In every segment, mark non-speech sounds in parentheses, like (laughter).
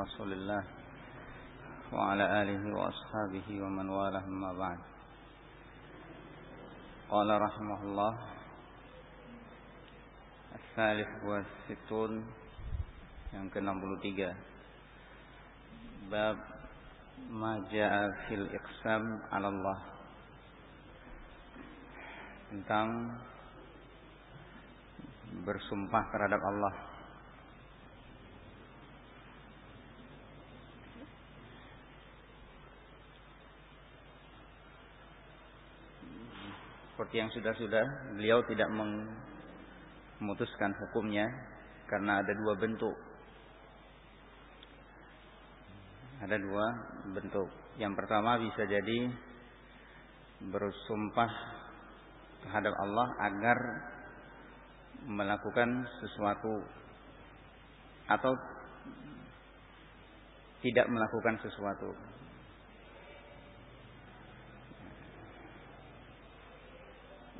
رسول الله وعلى آله وأصحابه ومن والاه ما بعد قال رحمه الله الثالث والستون yang ke-63 bab ma jaa fil iqsam 'ala Allah tentang bersumpah terhadap Allah Seperti yang sudah-sudah beliau tidak memutuskan hukumnya karena ada dua bentuk. Ada dua bentuk. Yang pertama bisa jadi bersumpah terhadap Allah agar melakukan sesuatu atau tidak melakukan sesuatu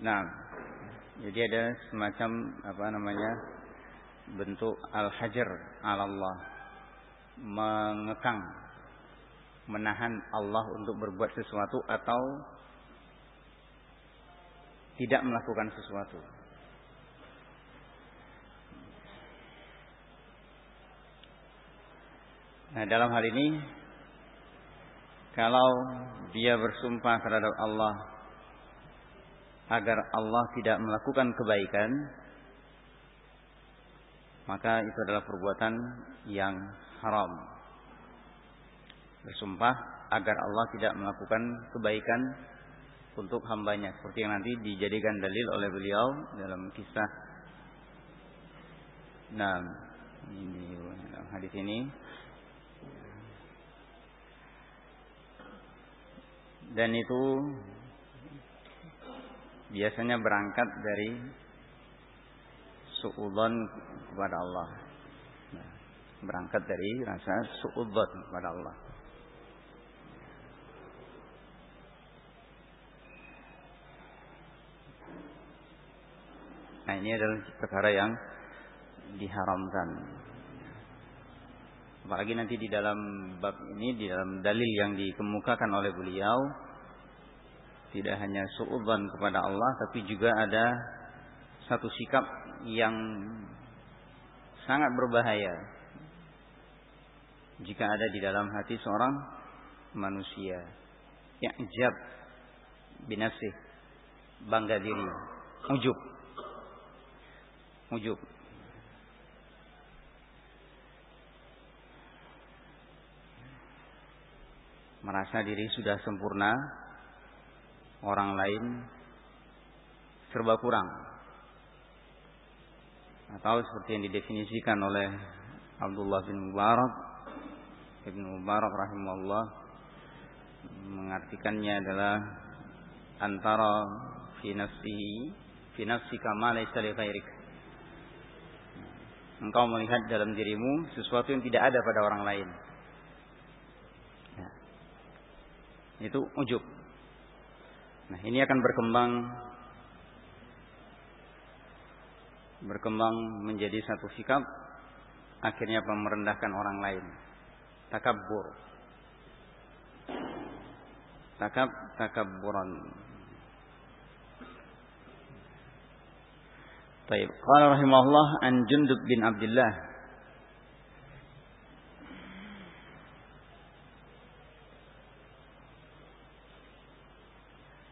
Nah, jadi ada semacam apa namanya bentuk al-hajar ala Allah mengekang menahan Allah untuk berbuat sesuatu atau tidak melakukan sesuatu. Nah, dalam hal ini kalau dia bersumpah terhadap Allah agar Allah tidak melakukan kebaikan maka itu adalah perbuatan yang haram. Bersumpah agar Allah tidak melakukan kebaikan untuk hambanya seperti yang nanti dijadikan dalil oleh beliau dalam kisah. Nah ini hadis ini. Dan itu biasanya berangkat dari suudzon kepada Allah. Nah, berangkat dari rasa suudzon kepada Allah. Nah, ini adalah perkara yang diharamkan. Apalagi nanti di dalam bab ini, di dalam dalil yang dikemukakan oleh beliau, tidak hanya suudzon kepada Allah tapi juga ada satu sikap yang sangat berbahaya. Jika ada di dalam hati seorang manusia yang ijab binasih bangga diri ujub ujub. Merasa diri sudah sempurna orang lain serba kurang. Atau seperti yang didefinisikan oleh Abdullah bin Mubarak Ibn Mubarak rahimahullah mengartikannya adalah antara fi nafsihi fi nafsika ma laysa li ghairik. Engkau melihat dalam dirimu sesuatu yang tidak ada pada orang lain. Ya. Itu ujub. Nah, ini akan berkembang berkembang menjadi satu sikap akhirnya merendahkan orang lain. Takabbur. Takab takabburan. Baik, qala rahimahullah an Jundub bin Abdullah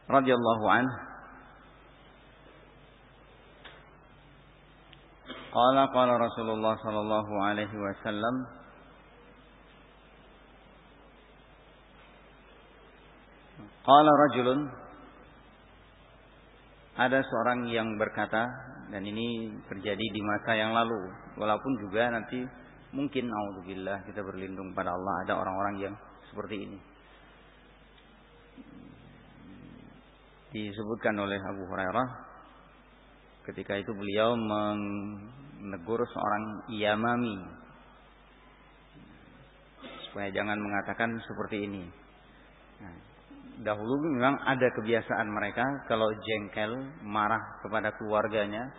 radhiyallahu anhu. Qala qala Rasulullah sallallahu alaihi wasallam Qala rajulun ada seorang yang berkata dan ini terjadi di masa yang lalu walaupun juga nanti mungkin auzubillah kita berlindung pada Allah. Ada orang-orang yang seperti ini disebutkan oleh Abu Hurairah ketika itu beliau menegur seorang Yamami supaya jangan mengatakan seperti ini. Nah, dahulu memang ada kebiasaan mereka kalau jengkel marah kepada keluarganya,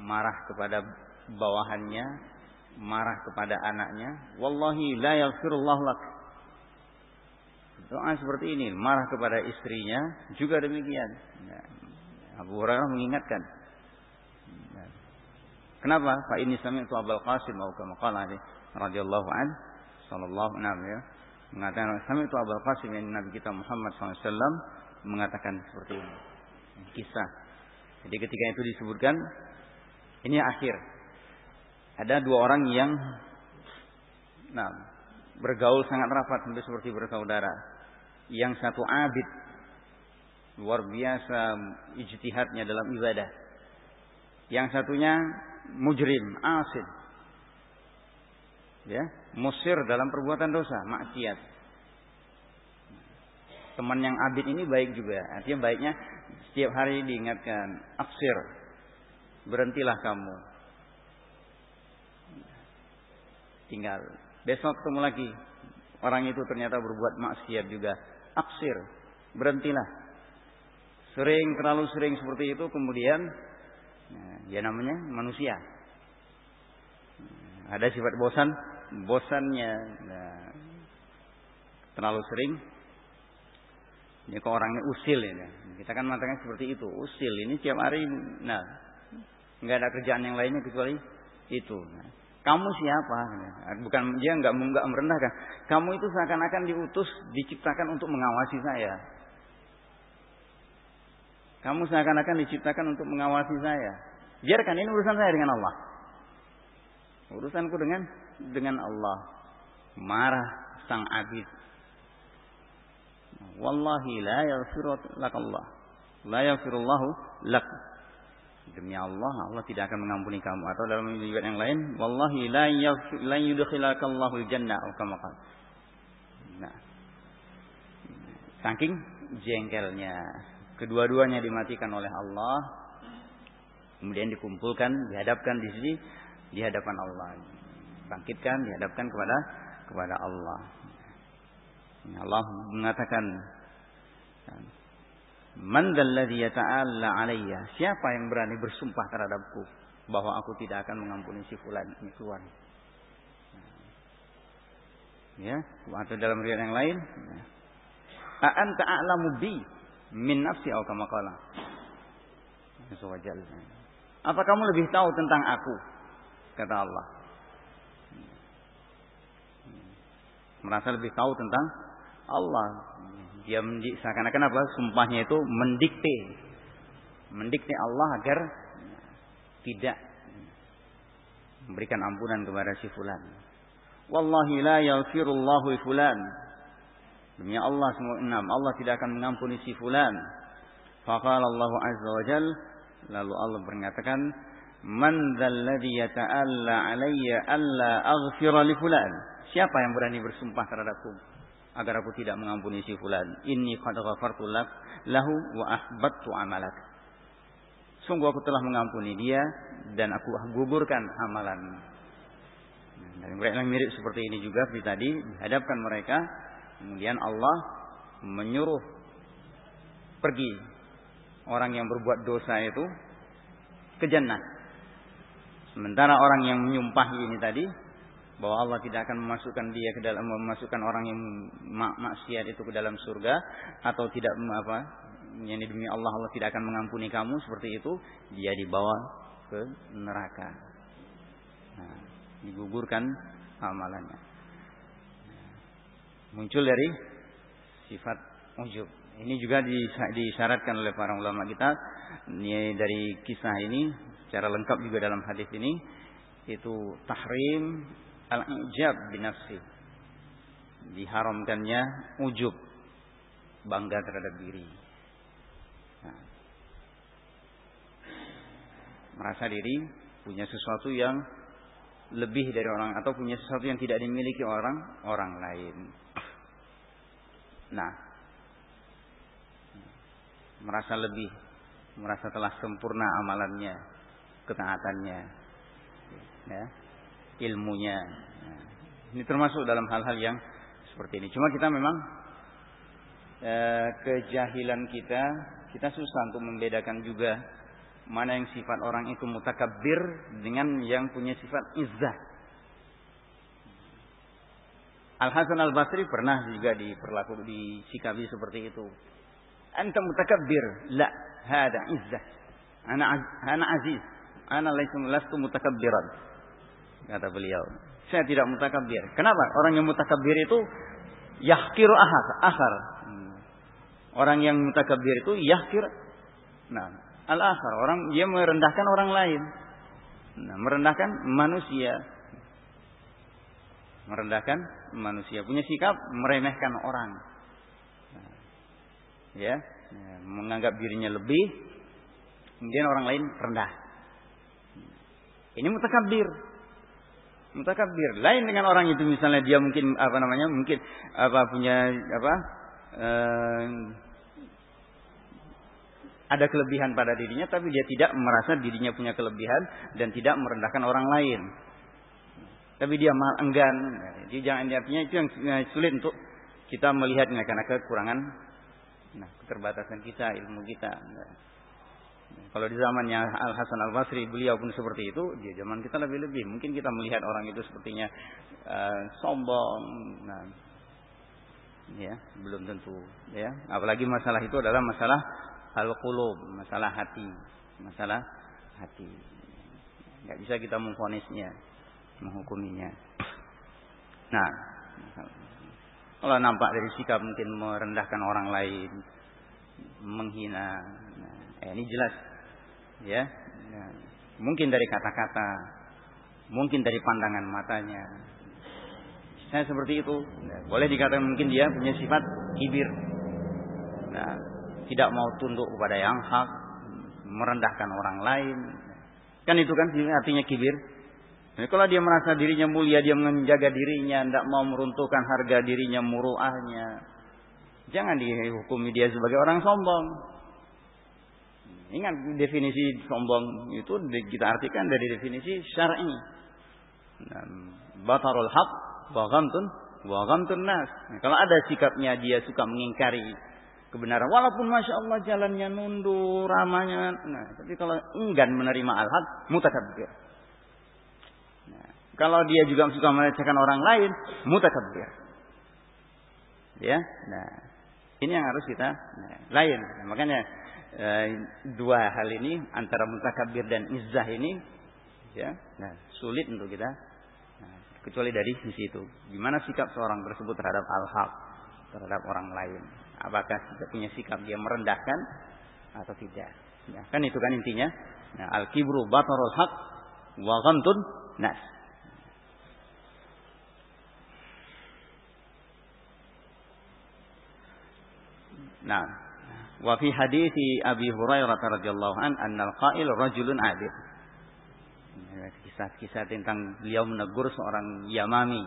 marah kepada bawahannya, marah kepada anaknya, wallahi la yaghfirullah lak. Doa seperti ini, marah kepada istrinya juga demikian. Ya, Abu Hurairah mengingatkan. Ya. Kenapa? Fa ini sami itu Abul Qasim atau kama qala radhiyallahu an sallallahu alaihi ya. Mengatakan sami itu Abul Qasim yang Nabi kita Muhammad SAW mengatakan seperti ini. Kisah. Jadi ketika itu disebutkan ini akhir ada dua orang yang nah, bergaul sangat rapat hampir seperti bersaudara. Yang satu abid luar biasa ijtihadnya dalam ibadah. Yang satunya mujrim, asid. Ya, musir dalam perbuatan dosa, maksiat. Teman yang abid ini baik juga. Artinya baiknya setiap hari diingatkan, aksir. Berhentilah kamu tinggal. Besok ketemu lagi. Orang itu ternyata berbuat maksiat juga. Aksir. Berhentilah. Sering, terlalu sering seperti itu. Kemudian, ya namanya manusia. Ada sifat bosan. Bosannya. Nah, terlalu sering. Ini kok orangnya usil ini. Kita kan mengatakan seperti itu. Usil. Ini tiap hari. Nah, nggak ada kerjaan yang lainnya kecuali itu. Nah, kamu siapa? Bukan dia nggak nggak merendahkan. Kamu itu seakan-akan diutus, diciptakan untuk mengawasi saya. Kamu seakan-akan diciptakan untuk mengawasi saya. Biarkan ini urusan saya dengan Allah. Urusanku dengan dengan Allah. Marah sang abid. Wallahi la yaghfiru lak Allah. La yaghfirullahu lak. Demi Allah, Allah tidak akan mengampuni kamu. Atau dalam riwayat yang lain, wallahi la yudkhilakallahu jannah kama Nah. Saking jengkelnya, kedua-duanya dimatikan oleh Allah, kemudian dikumpulkan, dihadapkan di sini di hadapan Allah. Bangkitkan, dihadapkan kepada kepada Allah. Allah mengatakan Man dalladhi yata'alla alayya? Siapa yang berani bersumpah terhadapku bahwa aku tidak akan mengampuni si fulan ini. Ya, atau dalam riwayat yang lain, A'an ta'alamu bi min nafsi atau kama qala. Apa kamu lebih tahu tentang aku? Kata Allah. Merasa lebih tahu tentang Allah. Dia seakan-akan apa? Sumpahnya itu mendikte. Mendikte Allah agar tidak memberikan ampunan kepada si fulan. Wallahi la yaghfirullahu fulan. Demi Allah semua enam. Allah tidak akan mengampuni si fulan. Faqala Allah azza wa jal. Lalu Allah mengatakan, Man dzalladzi yata'alla alayya alla aghfira li fulan. Siapa yang berani bersumpah terhadapku? Agar aku tidak mengampuni si fulan. Inni qad ghafartu lak lahu wa ahbattu amalak. Sungguh aku telah mengampuni dia dan aku gugurkan amalan. Dan mereka yang mirip seperti ini juga seperti tadi dihadapkan mereka kemudian Allah menyuruh pergi orang yang berbuat dosa itu ke jannah. Sementara orang yang menyumpahi ini tadi bahwa Allah tidak akan memasukkan dia ke dalam memasukkan orang yang mak maksiat itu ke dalam surga atau tidak apa yang demi Allah Allah tidak akan mengampuni kamu seperti itu dia dibawa ke neraka. Nah, digugurkan amalannya. Muncul dari sifat ujub. Ini juga disyaratkan oleh para ulama kita ini dari kisah ini secara lengkap juga dalam hadis ini itu tahrim al-ijab binafsi. Diharamkannya ujub. Bangga terhadap diri. Nah. Merasa diri punya sesuatu yang lebih dari orang atau punya sesuatu yang tidak dimiliki orang orang lain. Nah, merasa lebih, merasa telah sempurna amalannya, ketaatannya, ya, ilmunya. Ini termasuk dalam hal-hal yang seperti ini. Cuma kita memang e, kejahilan kita, kita susah untuk membedakan juga mana yang sifat orang itu mutakabbir dengan yang punya sifat izzah. Al Hasan Al Basri pernah juga diperlaku disikapi seperti itu. Anta mutakabbir, la, hada izzah. Ana ana aziz, ana lastu lastu mutakabbiran. Kata beliau. Saya tidak mutakabbir. Kenapa? Orang yang mutakabbir itu yahkiru ahar, akhar. Hmm. Orang yang mutakabbir itu yahkir nah, al-akhar. Orang dia merendahkan orang lain. Nah, merendahkan manusia. Merendahkan manusia. Punya sikap meremehkan orang. Nah, ya, ya, menganggap dirinya lebih. Kemudian orang lain rendah. Ini mutakabbir mutakabir. Lain dengan orang itu misalnya dia mungkin apa namanya mungkin apa punya apa eh, ada kelebihan pada dirinya tapi dia tidak merasa dirinya punya kelebihan dan tidak merendahkan orang lain. Tapi dia enggan. Jadi jangan artinya itu yang sulit untuk kita melihatnya karena kekurangan nah keterbatasan kita, ilmu kita. Kalau di zamannya Al Hasan Al Basri beliau pun seperti itu, di zaman kita lebih-lebih. Mungkin kita melihat orang itu sepertinya uh, sombong, nah, ya belum tentu. Ya, apalagi masalah itu adalah masalah al qulub, masalah hati, masalah hati. Gak bisa kita memfonisnya, menghukuminya. Nah, kalau nampak dari sikap mungkin merendahkan orang lain, menghina, nah, eh, ini jelas. Ya, ya. mungkin dari kata-kata mungkin dari pandangan matanya. Saya seperti itu. Nah, boleh dikatakan mungkin dia punya sifat kibir. Nah, tidak mau tunduk kepada yang hak merendahkan orang lain. Kan itu kan artinya kibir. Nah, kalau dia merasa dirinya mulia dia menjaga dirinya tidak mau meruntuhkan harga dirinya muruahnya. Jangan dihukumi dia sebagai orang sombong Ingat definisi sombong itu kita artikan dari definisi syar'i. Batarul haq wa ghamtun wa ghamtun nas. Nah, kalau ada sikapnya dia suka mengingkari kebenaran walaupun masya Allah jalannya mundur ramanya nah tapi kalau enggan menerima al-haq mutakabbir nah, kalau dia juga suka melecehkan orang lain mutakabbir ya nah ini yang harus kita nah, lain nah, makanya Eh, dua hal ini antara mutakabir dan izzah ini ya nah, sulit untuk kita nah, kecuali dari sisi itu. Gimana sikap seorang tersebut terhadap al-haq terhadap orang lain? Apakah dia punya sikap dia merendahkan atau tidak? Ya, kan itu kan intinya. Nah, al-kibru batarul haq wa ghamtun nas. Nah, Wa fi hadithi Abi Hurairah radhiyallahu an annal qail rajulun adil. Kisah-kisah tentang beliau menegur seorang Yamami.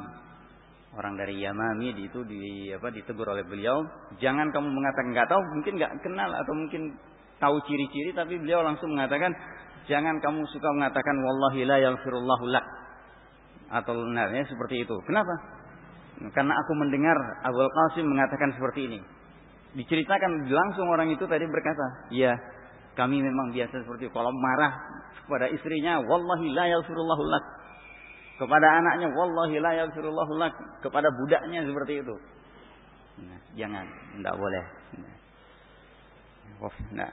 Orang dari Yamami itu di apa ditegur oleh beliau, jangan kamu mengatakan nggak tahu, mungkin nggak kenal atau mungkin tahu ciri-ciri tapi beliau langsung mengatakan jangan kamu suka mengatakan wallahi la yaghfirullahu lak atau benarnya seperti itu. Kenapa? Karena aku mendengar Abul Qasim mengatakan seperti ini. Diceritakan langsung orang itu tadi berkata, "Ya, kami memang biasa seperti itu. Kalau marah kepada istrinya, wallahi la yaghfirullahu lak." Kepada anaknya, wallahi la yaghfirullahu lak. Kepada budaknya seperti itu. Nah, jangan, tidak boleh. Nah.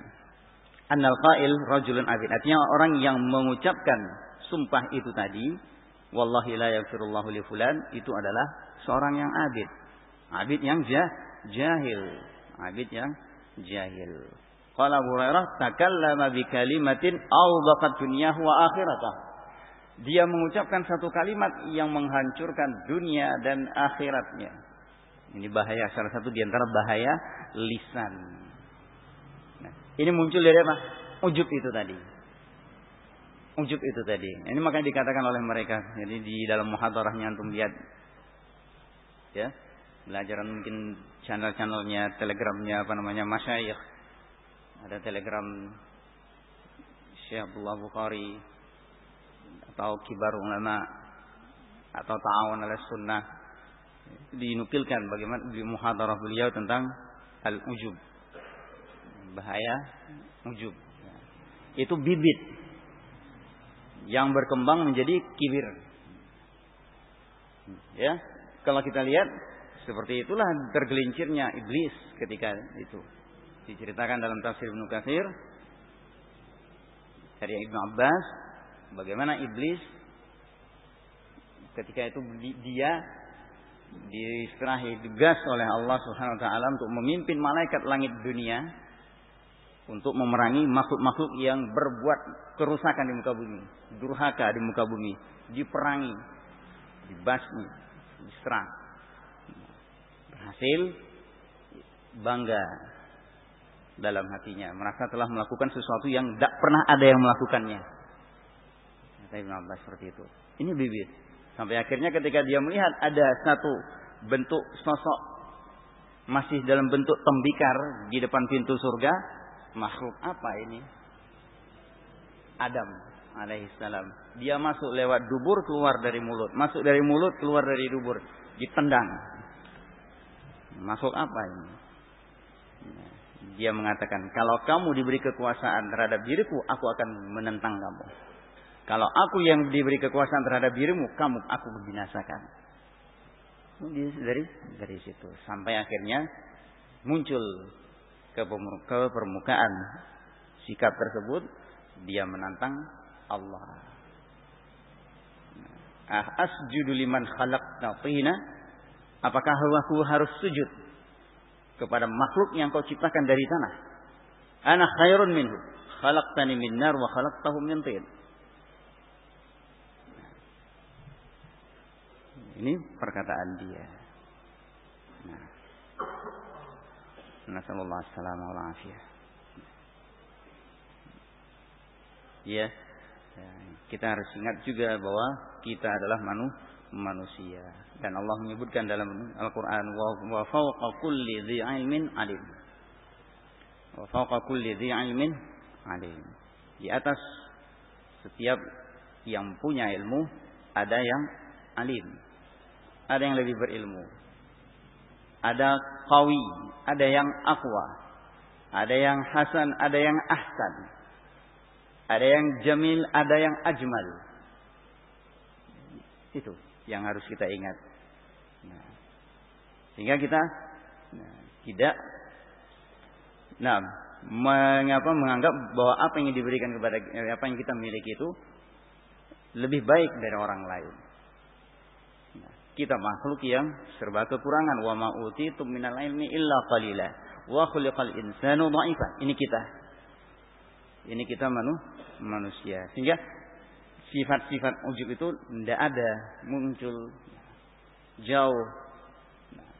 Annal qail rajulun abid. Artinya orang yang mengucapkan sumpah itu tadi, wallahi la yaghfirullahu li fulan, itu adalah seorang yang abid. Abid yang jah, jahil abid yang jahil. Qala Abu Hurairah takallama bi kalimatin awdaqat dunyahu wa akhiratah. Dia mengucapkan satu kalimat yang menghancurkan dunia dan akhiratnya. Ini bahaya salah satu di antara bahaya lisan. Nah, ini muncul dari apa? Ujub itu tadi. Ujub itu tadi. Ini makanya dikatakan oleh mereka. Jadi di dalam muhadarahnya antum lihat ya belajaran mungkin channel-channelnya, telegramnya apa namanya masyayikh. Ada telegram Syekh Abdullah Bukhari atau kibar ulama atau ta'awun ala sunnah. Dinukilkan bagaimana di muhadarah beliau tentang al-ujub. Bahaya ujub. Itu bibit yang berkembang menjadi kibir. Ya kalau kita lihat seperti itulah tergelincirnya iblis ketika itu. Diceritakan dalam tafsir Ibnu Katsir dari Ibnu Abbas bagaimana iblis ketika itu dia diserahi tugas oleh Allah Subhanahu wa taala untuk memimpin malaikat langit dunia untuk memerangi makhluk-makhluk yang berbuat kerusakan di muka bumi, durhaka di muka bumi, diperangi, dibasmi, diserang. Berhasil bangga dalam hatinya, merasa telah melakukan sesuatu yang tidak pernah ada yang melakukannya. Kata Ibn Abbas seperti itu. Ini bibit. Sampai akhirnya ketika dia melihat ada satu bentuk sosok masih dalam bentuk tembikar di depan pintu surga, makhluk apa ini? Adam alaihissalam. Dia masuk lewat dubur keluar dari mulut, masuk dari mulut keluar dari dubur, ditendang. Masuk apa ini? Dia mengatakan, kalau kamu diberi kekuasaan terhadap diriku, aku akan menentang kamu. Kalau aku yang diberi kekuasaan terhadap dirimu, kamu aku binasakan. Dari dari situ sampai akhirnya muncul ke, ke permukaan sikap tersebut dia menantang Allah. Ah asjudu liman khalaqta tina? Apakah aku harus sujud kepada makhluk yang kau ciptakan dari tanah? Ana khairun minhu. Khalaqtani min nar wa khalaqtahu min tin. Ini perkataan dia. Nah. Nasallallahu alaihi Ya. ya. Kita harus ingat juga bahwa kita adalah manu, manusia dan Allah menyebutkan dalam Al-Qur'an wa fawqa kulli dhi alim. Wa fawqa kulli dhi alim. Di atas setiap yang punya ilmu ada yang alim ada yang lebih berilmu. Ada kawi, ada yang akwa, ada yang hasan, ada yang ahsan. Ada yang jamil, ada yang ajmal. Itu yang harus kita ingat. Nah, sehingga kita nah, tidak nah, mengapa menganggap bahwa apa yang diberikan kepada eh, apa yang kita miliki itu lebih baik dari orang lain. Kita makhluk yang serba kekurangan. Wa ma utitum minal ilmi illa qalila. Wa khuliqal insanu dhaifan. Ini kita. Ini kita manu, manusia. Sehingga sifat-sifat ujub itu tidak ada muncul jauh. Nah,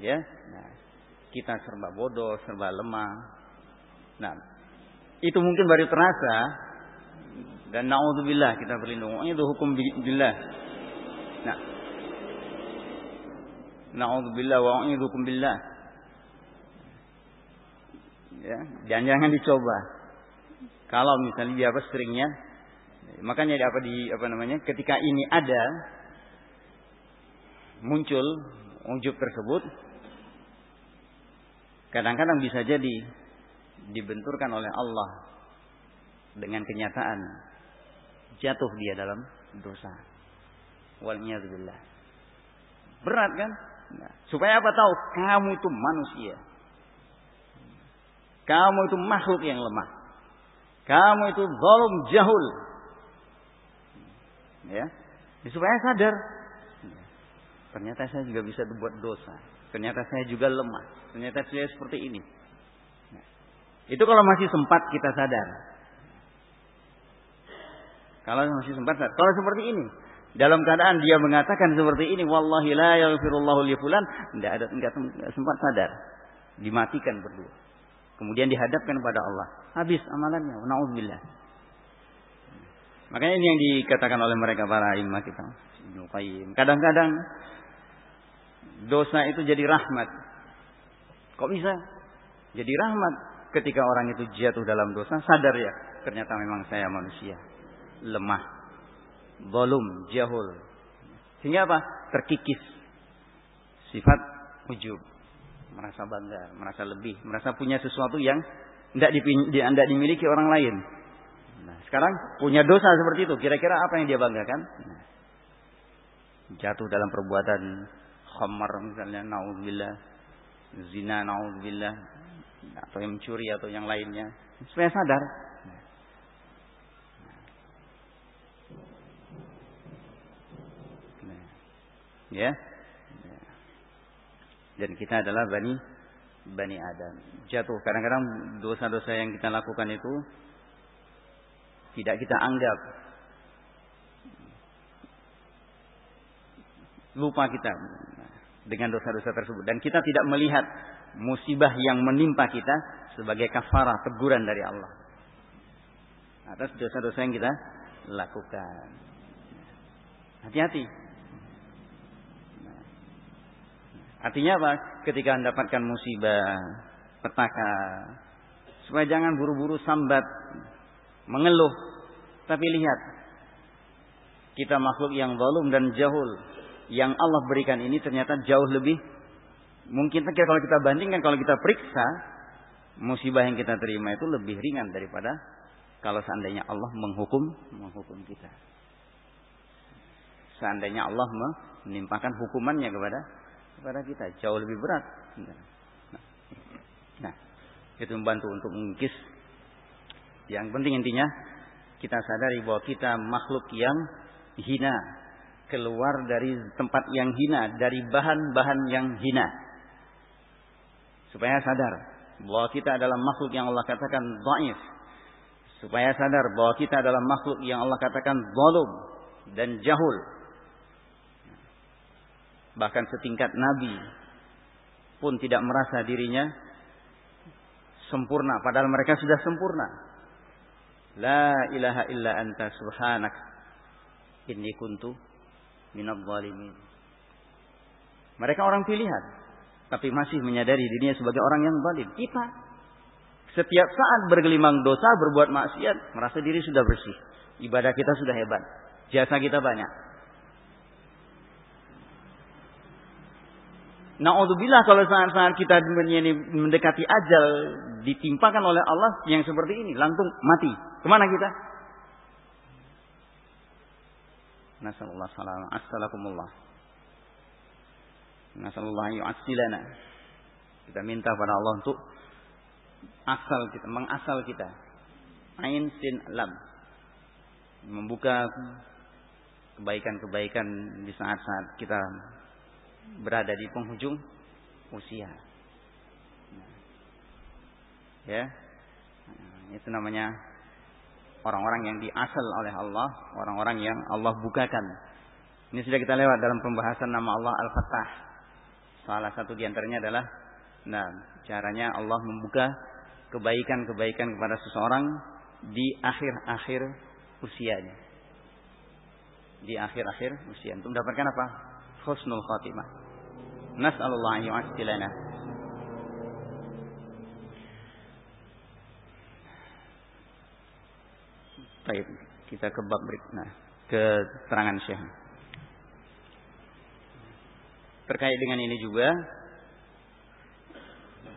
ya, nah, kita serba bodoh, serba lemah. Nah, itu mungkin baru terasa dan naudzubillah kita berlindung. Itu hukum billah. Nah. Na'udzubillah wa a'udzukum billah. Ya, jangan jangan dicoba. Kalau misalnya dia apa seringnya makanya apa di apa namanya ketika ini ada muncul ujub tersebut kadang-kadang bisa jadi dibenturkan oleh Allah dengan kenyataan jatuh dia dalam dosa. Wal Berat kan? Nah, supaya apa tahu? Kamu itu manusia. Kamu itu makhluk yang lemah. Kamu itu zalim jahul. Ya. ya supaya sadar. Ternyata saya juga bisa berbuat dosa. Ternyata saya juga lemah. Ternyata saya seperti ini. Nah, itu kalau masih sempat kita sadar. Kalau masih sempat sadar. Kalau seperti ini, dalam keadaan dia mengatakan seperti ini, wallahi la yaghfirullahu li fulan, tidak ada enggak, sempat sadar. Dimatikan berdua. Kemudian dihadapkan kepada Allah. Habis amalannya. Nauzubillah. Makanya ini yang dikatakan oleh mereka para imam kita. Kadang-kadang dosa itu jadi rahmat. Kok bisa? Jadi rahmat ketika orang itu jatuh dalam dosa, sadar ya, ternyata memang saya manusia lemah Bolum, jahul. Sehingga apa? Terkikis. Sifat ujub. Merasa bangga, merasa lebih, merasa punya sesuatu yang tidak dimiliki orang lain. Sekarang punya dosa seperti itu, kira-kira apa yang dia banggakan? Jatuh dalam perbuatan khamar misalnya naudzubillah. Zina naudzubillah. Atau yang mencuri atau yang lainnya. Supaya sadar. Ya. Dan kita adalah bani bani Adam. Jatuh. Kadang-kadang dosa-dosa yang kita lakukan itu tidak kita anggap lupa kita dengan dosa-dosa tersebut dan kita tidak melihat musibah yang menimpa kita sebagai kafarah teguran dari Allah atas dosa-dosa yang kita lakukan. Hati-hati. Artinya apa? Ketika mendapatkan musibah, petaka, supaya jangan buru-buru sambat, mengeluh, tapi lihat kita makhluk yang zalim dan jahul yang Allah berikan ini ternyata jauh lebih mungkin kalau kita bandingkan kalau kita periksa musibah yang kita terima itu lebih ringan daripada kalau seandainya Allah menghukum menghukum kita. Seandainya Allah menimpakan hukumannya kepada kepada kita jauh lebih berat. Nah, nah itu membantu untuk mengikis. Yang penting intinya kita sadari bahwa kita makhluk yang hina keluar dari tempat yang hina, dari bahan-bahan yang hina. Supaya sadar bahwa kita adalah makhluk yang Allah katakan dhaif. Supaya sadar bahwa kita adalah makhluk yang Allah katakan zalim dan jahul. Bahkan setingkat nabi pun tidak merasa dirinya sempurna padahal mereka sudah sempurna. La ilaha illa anta subhanak inni kuntu minad zalimin. Mereka orang pilihan, tapi masih menyadari dirinya sebagai orang yang zalim. Kita setiap saat bergelimang dosa, berbuat maksiat, merasa diri sudah bersih. Ibadah kita sudah hebat. Jasa kita banyak. Na'udzubillah kalau saat-saat kita mendekati ajal ditimpakan oleh Allah yang seperti ini, langsung mati. Ke mana kita? Nasallallahu salam. Assalamualaikum. Nasallallahu yu'assilana. Kita minta pada Allah untuk asal kita, mengasal kita. Ain sin lam. Membuka kebaikan-kebaikan di saat-saat kita berada di penghujung usia. Ya. Itu namanya orang-orang yang diasal oleh Allah, orang-orang yang Allah bukakan. Ini sudah kita lewat dalam pembahasan nama Allah Al-Fattah. Salah satu di antaranya adalah nah, caranya Allah membuka kebaikan-kebaikan kepada seseorang di akhir-akhir usianya. Di akhir-akhir usia. Untuk mendapatkan apa? Husnul khatimah. Nas'alullah yu'astilana Baik, kita ke bab berikutnya, keterangan Syekh. Terkait dengan ini juga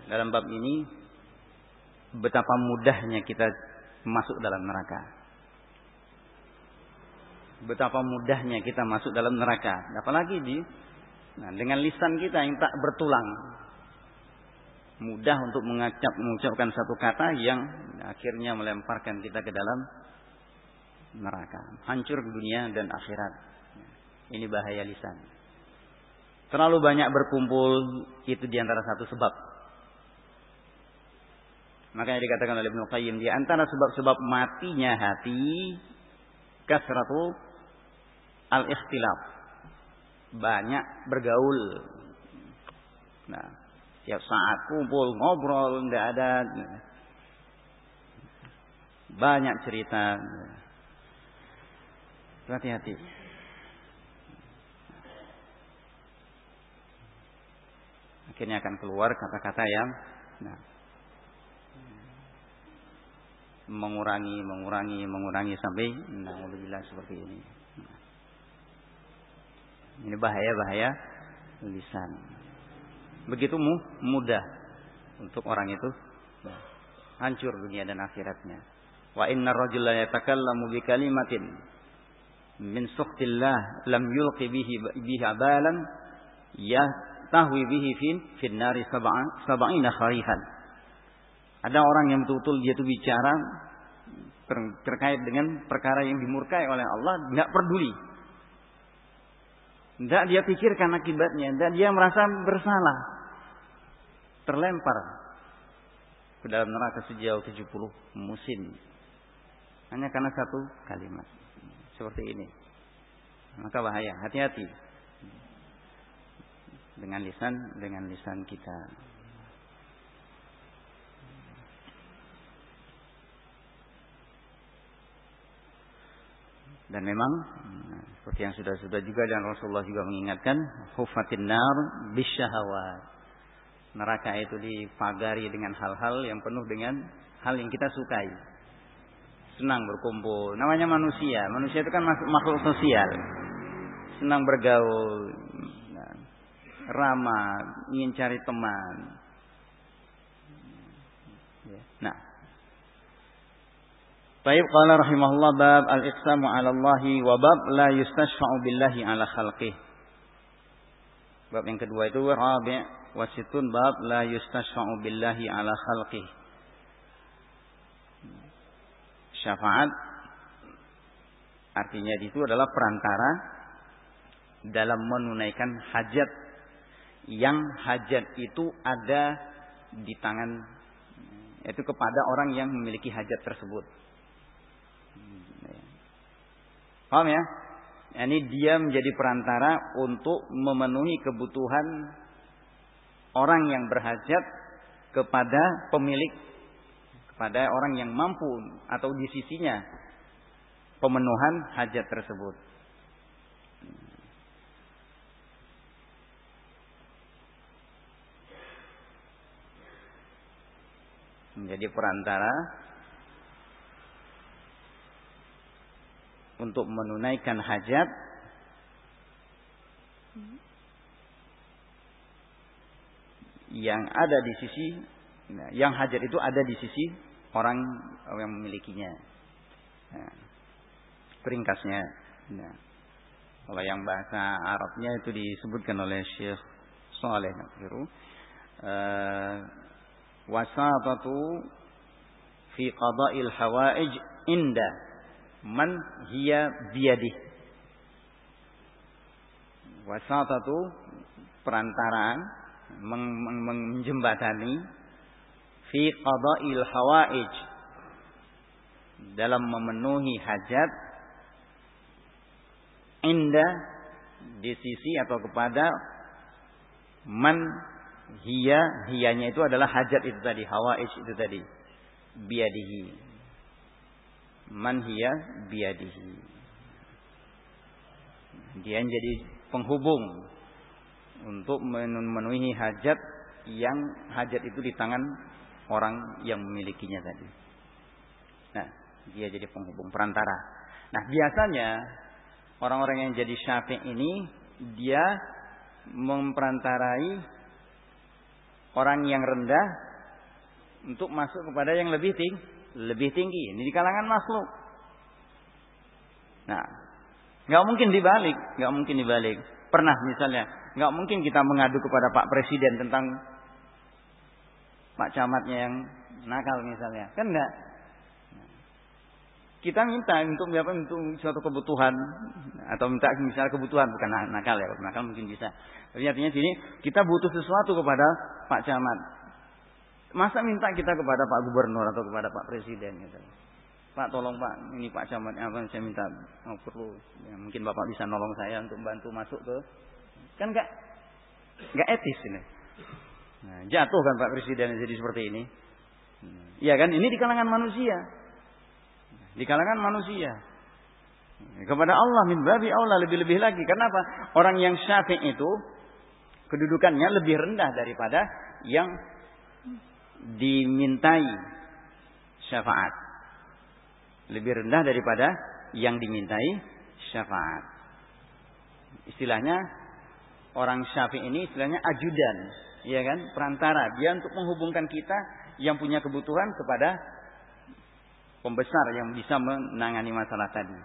dalam bab ini betapa mudahnya kita masuk dalam neraka. Betapa mudahnya kita masuk dalam neraka. Apalagi di nah, dengan lisan kita yang tak bertulang. Mudah untuk mengacap mengucapkan satu kata yang akhirnya melemparkan kita ke dalam neraka. Hancur dunia dan akhirat. Ini bahaya lisan. Terlalu banyak berkumpul itu di antara satu sebab. Makanya dikatakan oleh Ibnu Qayyim di antara sebab-sebab matinya hati kasratu al-ikhtilaf. Banyak bergaul. Nah, tiap saat kumpul ngobrol tidak ada banyak cerita Hati-hati. Akhirnya akan keluar kata-kata yang nah, mengurangi, mengurangi, mengurangi sampai nah, seperti ini. Ini bahaya-bahaya lisan. Begitu mudah untuk orang itu hancur dunia dan akhiratnya. Wa inna rajula yatakallamu bi kalimatin min sukhtillah lam yulqi bihi abalan ya tahwi bihi fin fin nari sab'ina kharifan. Ada orang yang betul-betul dia itu bicara ter terkait dengan perkara yang dimurkai oleh Allah, nggak peduli. Tidak dia pikirkan akibatnya, tidak dia merasa bersalah. Terlempar ke dalam neraka sejauh 70 musim. Hanya karena satu kalimat. Seperti ini. Maka bahaya, hati-hati. Dengan lisan, dengan lisan kita. Dan memang seperti yang sudah-sudah juga dan Rasulullah juga mengingatkan, hufatin nar bisyahawat. Neraka itu dipagari dengan hal-hal yang penuh dengan hal yang kita sukai. Senang berkumpul. Namanya manusia. Manusia itu kan makhluk sosial. Senang bergaul. Ramah. Ingin cari teman. Nah, Baik qala rahimahullah bab al-iqsamu 'ala Allah wa bab la yustashfa'u billahi 'ala khalqih. Bab yang kedua itu rabi' wasitun bab la yustashfa'u billahi 'ala khalqih. Syafaat artinya itu adalah perantara dalam menunaikan hajat yang hajat itu ada di tangan yaitu kepada orang yang memiliki hajat tersebut. Paham ya? Ini dia menjadi perantara untuk memenuhi kebutuhan orang yang berhajat kepada pemilik kepada orang yang mampu atau di sisinya pemenuhan hajat tersebut. Menjadi perantara untuk menunaikan hajat yang ada di sisi yang hajat itu ada di sisi orang yang memilikinya. Nah, peringkasnya. Nah, kalau yang bahasa Arabnya itu disebutkan oleh Syekh Saleh Nafiru. Uh, wasatatu fi qada'il hawaij inda man hiya biyadih. Wasatatu perantaraan menjembatani fi qada'il hawaij dalam memenuhi hajat inda di sisi atau kepada man hiya hiyanya itu adalah hajat itu tadi hawaij itu tadi biadihi man hiya biadihi. Dia jadi penghubung untuk memenuhi hajat yang hajat itu di tangan orang yang memilikinya tadi. Nah, dia jadi penghubung perantara. Nah, biasanya orang-orang yang jadi syafi' ini dia memperantarai orang yang rendah untuk masuk kepada yang lebih tinggi lebih tinggi. Ini di kalangan makhluk. Nah, nggak mungkin dibalik, nggak mungkin dibalik. Pernah misalnya, nggak mungkin kita mengadu kepada Pak Presiden tentang Pak Camatnya yang nakal misalnya, kan enggak? Kita minta untuk apa? Untuk suatu kebutuhan atau minta misalnya kebutuhan bukan nakal ya, nakal mungkin bisa. Tapi artinya sini kita butuh sesuatu kepada Pak Camat. Masa minta kita kepada Pak Gubernur atau kepada Pak Presiden gitu. Pak tolong Pak, ini Pak Camat apa saya minta oh, perlu ya, mungkin Bapak bisa nolong saya untuk bantu masuk ke kan enggak enggak etis ini. Nah, jatuh kan Pak Presiden jadi seperti ini. Iya kan? Ini di kalangan manusia. Di kalangan manusia. Kepada Allah min babi Allah lebih-lebih lagi. Kenapa? Orang yang syafi' itu kedudukannya lebih rendah daripada yang dimintai syafaat. Lebih rendah daripada yang dimintai syafaat. Istilahnya orang syafi ini istilahnya ajudan, ya kan? Perantara. Dia untuk menghubungkan kita yang punya kebutuhan kepada pembesar yang bisa menangani masalah tadi.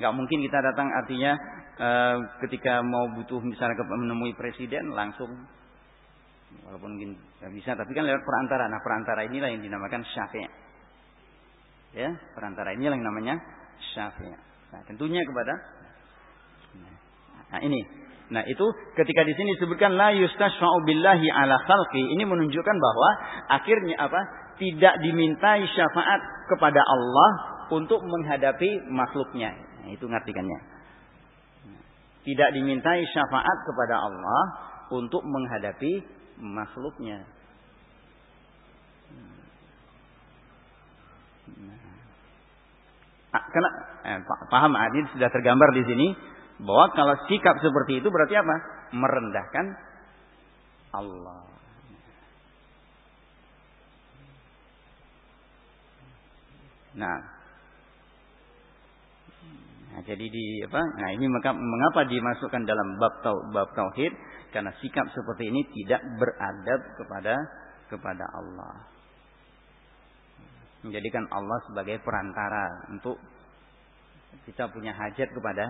Nggak mungkin kita datang artinya uh, ketika mau butuh misalnya menemui presiden langsung walaupun mungkin nggak bisa tapi kan lewat perantara. Nah perantara inilah yang dinamakan syafi'. Ya perantara inilah yang namanya syafi'. Nah tentunya kepada nah ini Nah, itu ketika di sini disebutkan la yustashfa'u billahi ala khalqi, ini menunjukkan bahwa akhirnya apa? Tidak dimintai syafaat kepada Allah untuk menghadapi makhluknya. Nah, itu ngartikannya. Tidak dimintai syafaat kepada Allah untuk menghadapi makhluknya. Nah, karena eh, paham adil sudah tergambar di sini bahwa kalau sikap seperti itu berarti apa? Merendahkan Allah. Nah, nah jadi di apa? Nah ini mengapa dimasukkan dalam bab bab tauhid? Karena sikap seperti ini tidak beradab kepada kepada Allah. Menjadikan Allah sebagai perantara untuk kita punya hajat kepada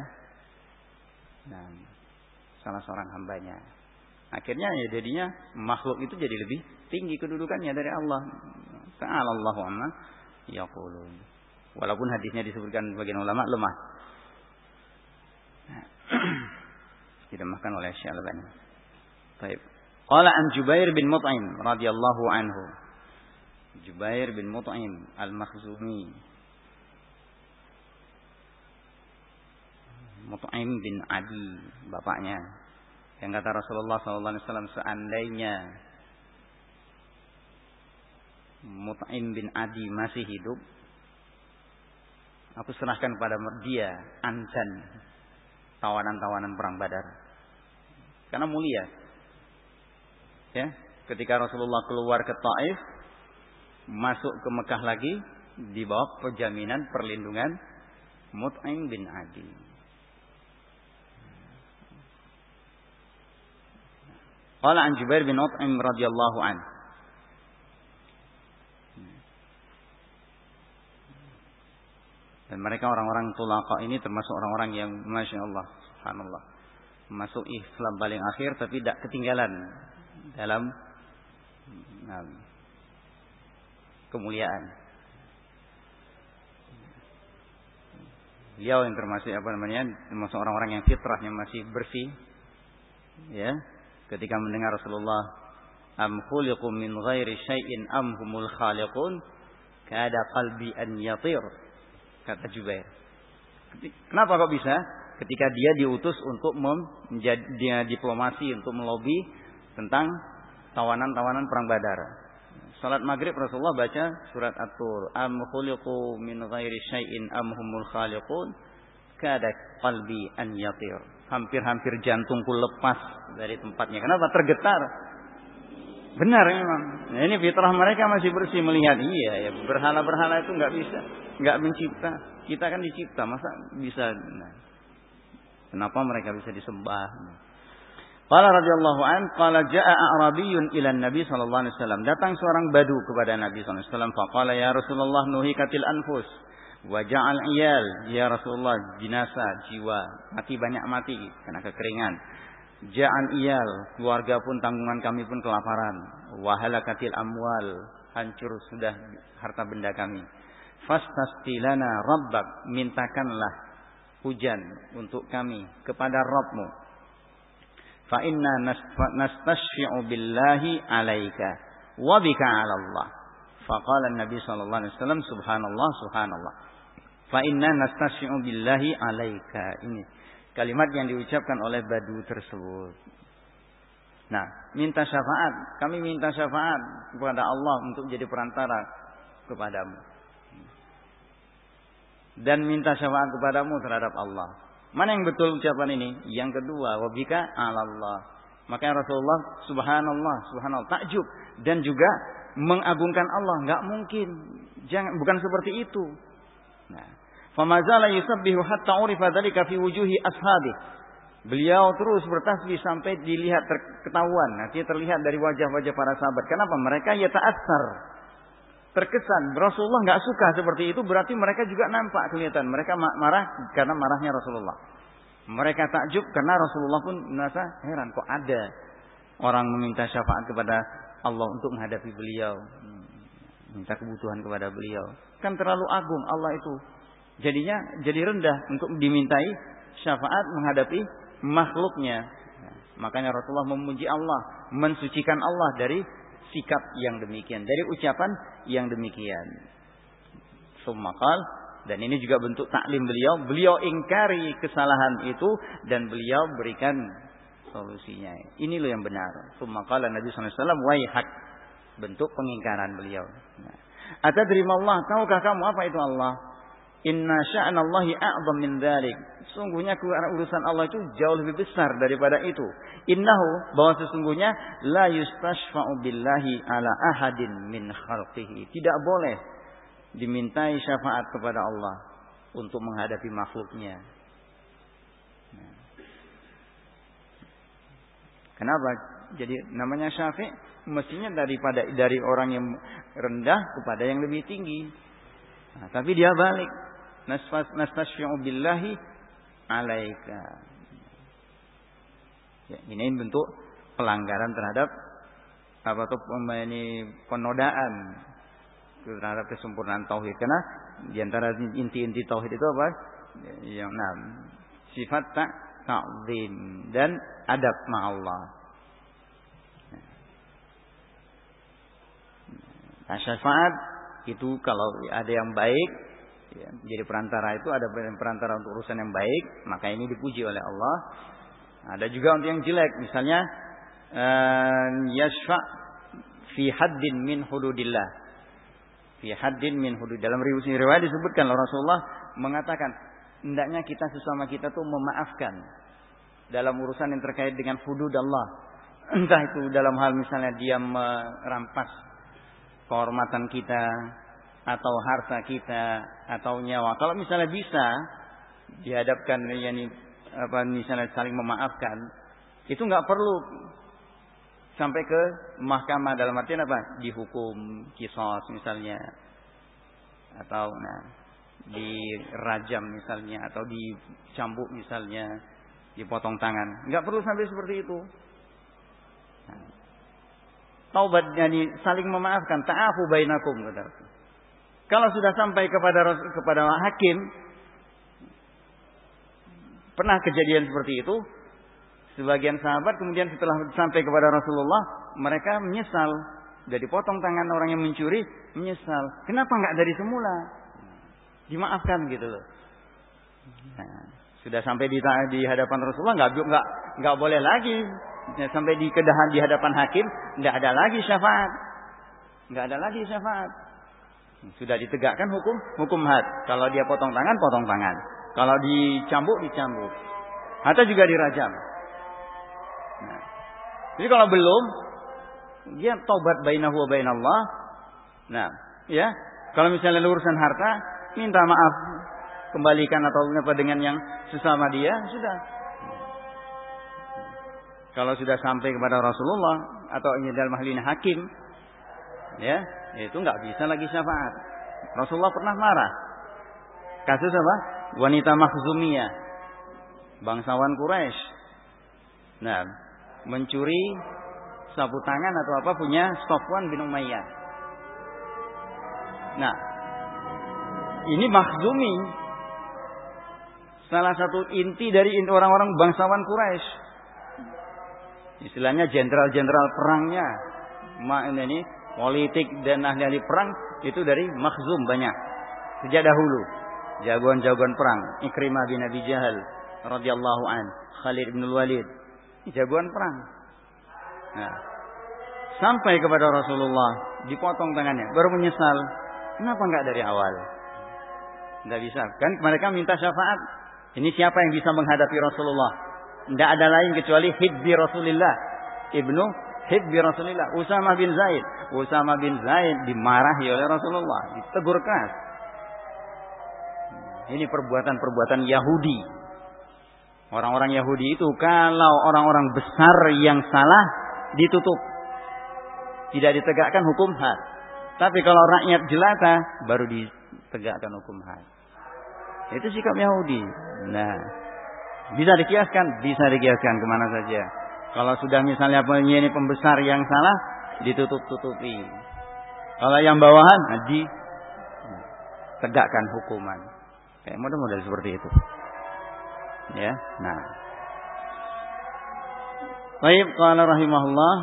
Nah, salah seorang hambanya. Akhirnya ya jadinya makhluk itu jadi lebih tinggi kedudukannya dari Allah. Ta'ala amma yaqulun. Walaupun hadisnya disebutkan bagian ulama lemah. (clears throat) Dilemahkan oleh Syalbani. Baik. Qala an Jubair bin Mut'im radhiyallahu anhu. Jubair bin Mut'im al-Makhzumi Mut'im bin Adi bapaknya yang kata Rasulullah SAW seandainya Mut'im bin Adi masih hidup aku serahkan pada dia ancan tawanan-tawanan perang Badar karena mulia ya ketika Rasulullah keluar ke Taif masuk ke Mekah lagi di bawah penjaminan perlindungan Mut'im bin Adi Qala an Jubair bin Ut'im radhiyallahu an. Dan mereka orang-orang tulaqa ini termasuk orang-orang yang Masya Allah, Subhanallah. Masuk Islam paling akhir tapi tidak ketinggalan dalam nah, kemuliaan. Beliau yang termasuk apa namanya, termasuk orang-orang yang fitrahnya masih bersih, ya, ketika mendengar Rasulullah am khuliqu min ghairi syai'in am humul khaliqun? Kada qalbi an yatir kata Jubair. Kenapa kok bisa? Ketika dia diutus untuk menjadi diplomasi untuk melobi tentang tawanan-tawanan perang Badar Salat maghrib Rasulullah baca surat At-Tur. Am khuliqu min ghairi syai'in am humul khaliqun kada qalbi an yatir hampir-hampir jantungku lepas dari tempatnya. Kenapa? Tergetar. Benar memang. Nah, ini fitrah mereka masih bersih melihat. Iya, ya berhala-berhala itu nggak bisa, nggak mencipta. Kita kan dicipta, masa bisa? Nah, kenapa mereka bisa disembah? Qala radhiyallahu an, qala jaa A'rabiyyun ila Nabi sallallahu alaihi wasallam. Datang seorang badu kepada Nabi sallallahu alaihi wasallam, faqala ya Rasulullah nuhikatil anfus. Waja'al iyal, ya Rasulullah, jinasa, jiwa, mati banyak mati karena kekeringan. Ja'an iyal, keluarga pun tanggungan kami pun kelaparan. Wahalakatil amwal, hancur sudah harta benda kami. Fastastilana rabbak, mintakanlah hujan untuk kami kepada Rabbmu. Fa inna nastashfi'u billahi alaika wa bika 'ala Allah. Faqala Nabi sallallahu alaihi wasallam subhanallah subhanallah. Fa inna nastasyi'u billahi alaika. Ini kalimat yang diucapkan oleh badu tersebut. Nah, minta syafaat. Kami minta syafaat kepada Allah untuk jadi perantara kepadamu. Dan minta syafaat kepadamu terhadap Allah. Mana yang betul ucapan ini? Yang kedua, wabika Allah. Maka Rasulullah subhanallah, subhanallah, takjub dan juga mengagungkan Allah, nggak mungkin. Jangan bukan seperti itu. Nah, famazala yusabbihu hatta urifa dzalika fi wujuhi ashabi. Beliau terus bertasbih sampai dilihat ketahuan, artinya terlihat dari wajah-wajah para sahabat. Kenapa? Mereka ya ta'assar. Terkesan Rasulullah nggak suka seperti itu berarti mereka juga nampak kelihatan mereka marah karena marahnya Rasulullah. Mereka takjub karena Rasulullah pun merasa heran kok ada orang meminta syafaat kepada Allah untuk menghadapi beliau, minta kebutuhan kepada beliau. Kan terlalu agung Allah itu. Jadinya jadi rendah untuk dimintai syafaat menghadapi makhluknya. makanya Rasulullah memuji Allah, mensucikan Allah dari sikap yang demikian, dari ucapan yang demikian. Sumakal dan ini juga bentuk taklim beliau. Beliau ingkari kesalahan itu dan beliau berikan solusinya. Ini loh yang benar. Sumakal Nabi SAW wayhak bentuk pengingkaran beliau. Nah. terima Allah, tahukah kamu apa itu Allah? Inna sya'nallahi a'zam min dzalik. Sungguhnya urusan Allah itu jauh lebih besar daripada itu. Innahu bahwa sesungguhnya la yustashfa'u billahi ala ahadin min khalqihi. Tidak boleh dimintai syafaat kepada Allah untuk menghadapi makhluknya. Kenapa? Jadi namanya syafi' mestinya daripada dari orang yang rendah kepada yang lebih tinggi. Nah, tapi dia balik nastasyi'u billahi alaika. Ya, ini bentuk pelanggaran terhadap apa tuh ini penodaan terhadap kesempurnaan tauhid karena di antara inti-inti tauhid itu apa? Yang enam sifat tak ta'zim dan adab ma'allah. Nah, syafaat itu kalau ada yang baik Ya, jadi perantara itu ada perantara untuk urusan yang baik, maka ini dipuji oleh Allah. Ada juga untuk yang jelek, misalnya uh, yashfa fi haddin min hududillah. Fi haddin min hudud. Dalam riwayat disebutkan Rasulullah mengatakan, hendaknya kita sesama kita tuh memaafkan dalam urusan yang terkait dengan hudud Allah. Entah itu dalam hal misalnya dia merampas kehormatan kita, atau harta kita atau nyawa. Kalau misalnya bisa dihadapkan yani apa misalnya saling memaafkan, itu nggak perlu sampai ke mahkamah dalam artian apa? Dihukum kisos misalnya atau nah dirajam misalnya atau dicambuk misalnya, dipotong tangan. Nggak perlu sampai seperti itu. Nah, taubat saling memaafkan, ta'afu bainakum kata kalau sudah sampai kepada kepada hakim, pernah kejadian seperti itu. Sebagian sahabat kemudian setelah sampai kepada Rasulullah, mereka menyesal. Jadi potong tangan orang yang mencuri, menyesal. Kenapa nggak dari semula? Dimaafkan gitu loh. Nah, sudah sampai di, di hadapan Rasulullah nggak nggak nggak boleh lagi sampai di kedahan di hadapan hakim nggak ada lagi syafaat nggak ada lagi syafaat sudah ditegakkan hukum hukum had. Kalau dia potong tangan, potong tangan. Kalau dicambuk, dicambuk. Atau juga dirajam. Nah. Jadi kalau belum, dia taubat bainahu wa bainallah. Nah, ya. Kalau misalnya urusan harta, minta maaf, kembalikan atau apa dengan yang sesama dia, sudah. Kalau sudah sampai kepada Rasulullah atau dalam hal hakim, ya, itu nggak bisa lagi syafaat. Rasulullah pernah marah. Kasus apa? Wanita Makhzumiyah. Bangsawan Quraisy. Nah, mencuri sapu tangan atau apa punya Sofwan bin Umayyah. Nah, ini Makhzumi. Salah satu inti dari orang-orang bangsawan Quraisy. Istilahnya jenderal-jenderal perangnya. Ma ini politik dan ahli-ahli perang itu dari Makhzum banyak. Sejak dahulu jagoan-jagoan perang, Ikrimah bin Abi Jahal radhiyallahu an, Khalid bin Walid, jagoan perang. Nah, sampai kepada Rasulullah dipotong tangannya, baru menyesal. Kenapa enggak dari awal? Enggak bisa. Kan mereka minta syafaat. Ini siapa yang bisa menghadapi Rasulullah? Tidak ada lain kecuali hibbi Rasulullah. Ibnu hibbi Rasulullah. Usama bin Zaid. Usama bin Zaid dimarahi oleh Rasulullah. Ditegur keras. Ini perbuatan-perbuatan Yahudi. Orang-orang Yahudi itu kalau orang-orang besar yang salah ditutup. Tidak ditegakkan hukum had. Tapi kalau rakyat jelata baru ditegakkan hukum had. Itu sikap Yahudi. Nah, bisa dikiaskan, bisa dikiaskan ke mana saja. Kalau sudah misalnya ini pembesar yang salah, ditutup-tutupi. Kalau yang bawahan, nah, ditegakkan hukuman. Kayak model-model seperti itu. Ya, nah. Baik, qala rahimahullah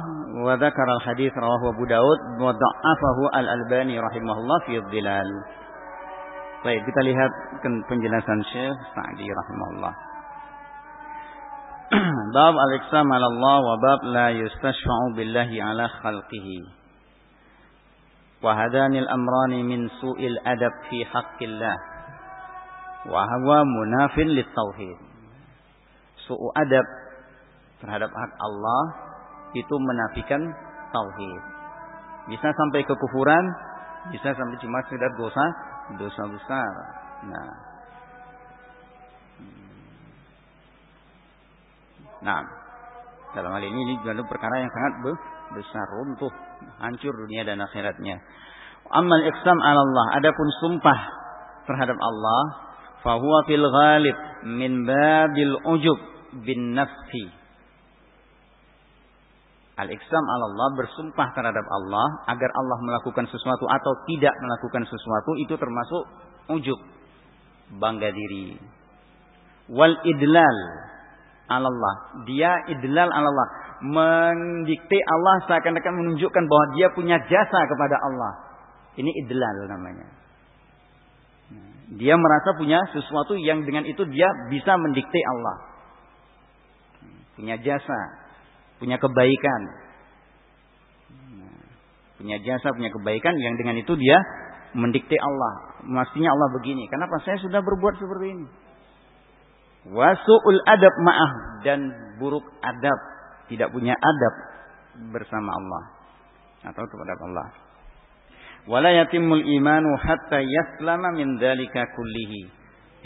wa dzakara al-hadits rawahu Abu Daud wa dha'afahu al-Albani rahimahullah fi dhilal. Baik, kita lihat penjelasan Syekh Sa'di rahimahullah. (clears throat) bab al-iqsam 'ala Allah wa bab la yustashfa'u billahi 'ala khalqihi. Al-amrani min su'il adab fi haqqillah. Wa huwa munafin lit tauhid. Su'u adab terhadap hak Allah itu menafikan tauhid. Bisa sampai kekufuran, bisa sampai cuma sekedar dosa, dosa besar. Nah. Nah, dalam hal ini ini juga perkara yang sangat besar, runtuh, hancur dunia dan akhiratnya. Amal iqsam ala Allah, adapun sumpah terhadap Allah, fahuwa fil ghalib min babil ujub bin nafsi Al-iqsam Allah bersumpah terhadap Allah agar Allah melakukan sesuatu atau tidak melakukan sesuatu itu termasuk ujub bangga diri. Wal idlal Allah. Dia idlal Allah. Mendikte Allah seakan-akan menunjukkan bahwa dia punya jasa kepada Allah. Ini idlal namanya. Dia merasa punya sesuatu yang dengan itu dia bisa mendikte Allah. Punya jasa punya kebaikan. Punya jasa, punya kebaikan yang dengan itu dia mendikte Allah. Mestinya Allah begini. Kenapa saya sudah berbuat seperti ini? Wasu'ul adab ma'ah. Dan buruk adab. Tidak punya adab bersama Allah. Atau kepada Allah. Wala yatimul imanu hatta yaslama min dalika kullihi.